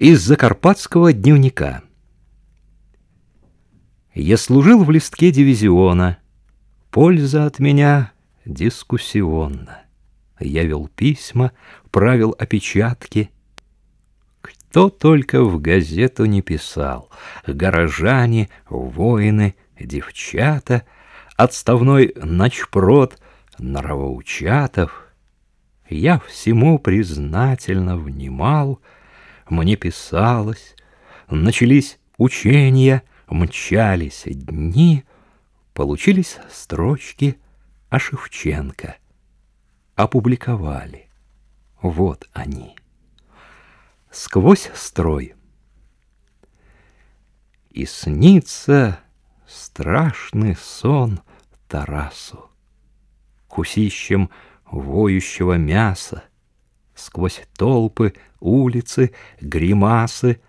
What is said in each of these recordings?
Из Закарпатского дневника. Я служил в листке дивизиона. Польза от меня дискуссионна. Я вел письма, правил опечатки. Кто только в газету не писал. Горожане, воины, девчата, Отставной начпрод, норовоучатов. Я всему признательно внимал — мне писалось, начались учения, мчались дни, получились строчки о Шевченко. Опубликовали. Вот они. Сквозь строй. И снится страшный сон Тарасу, Кусищем воющего мяса, Сквозь толпы, улицы, гримасы,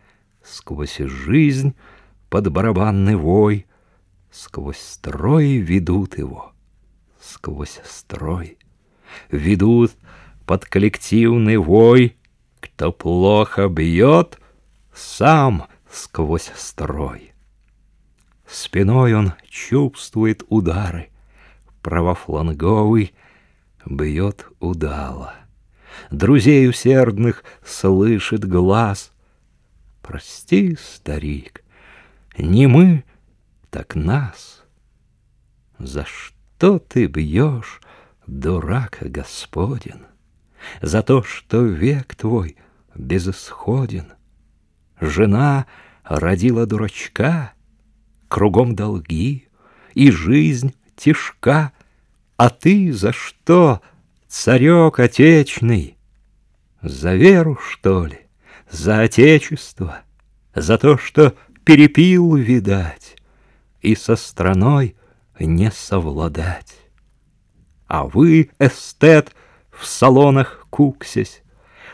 Сквозь жизнь под барабанный вой, Сквозь строй ведут его, сквозь строй. Ведут под коллективный вой, Кто плохо бьет, сам сквозь строй. Спиной он чувствует удары, Правофланговый бьет удало друзей усердных слышит глаз. Прости, старик, не мы, так нас. За что ты бьешь, дурак Господин? За то, что век твой безысходен. Жена родила дурачка, Кругом долги, и жизнь тишка, А ты за что царек отечный, за веру, что ли, за отечество, за то, что перепил, видать, и со страной не совладать. А вы, эстет, в салонах куксясь,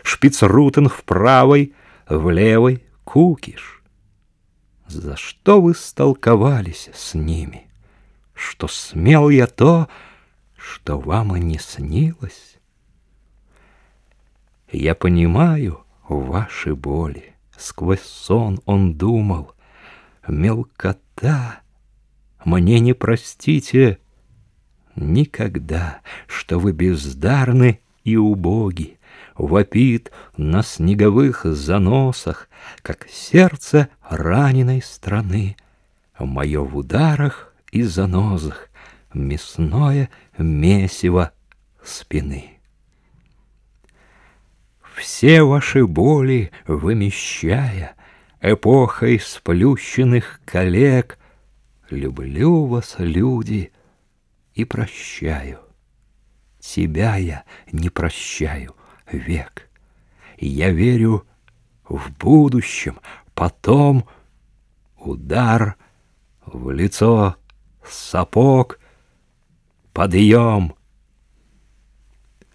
шпицрутен в правой, в левой кукиш. За что вы столковались с ними? Что смел я то, что вам и не снилось. Я понимаю ваши боли, сквозь сон он думал. Мелкота, мне не простите никогда, что вы бездарны и убоги, Вопит на снеговых заносах, как сердце раненой страны. Мое в ударах и занозах, мясное месиво спины. Все ваши боли вымещая, Эпохой сплющенных коллег, Люблю вас, люди, и прощаю. Тебя я не прощаю век. Я верю в будущем, потом удар в лицо, сапог — Подъем!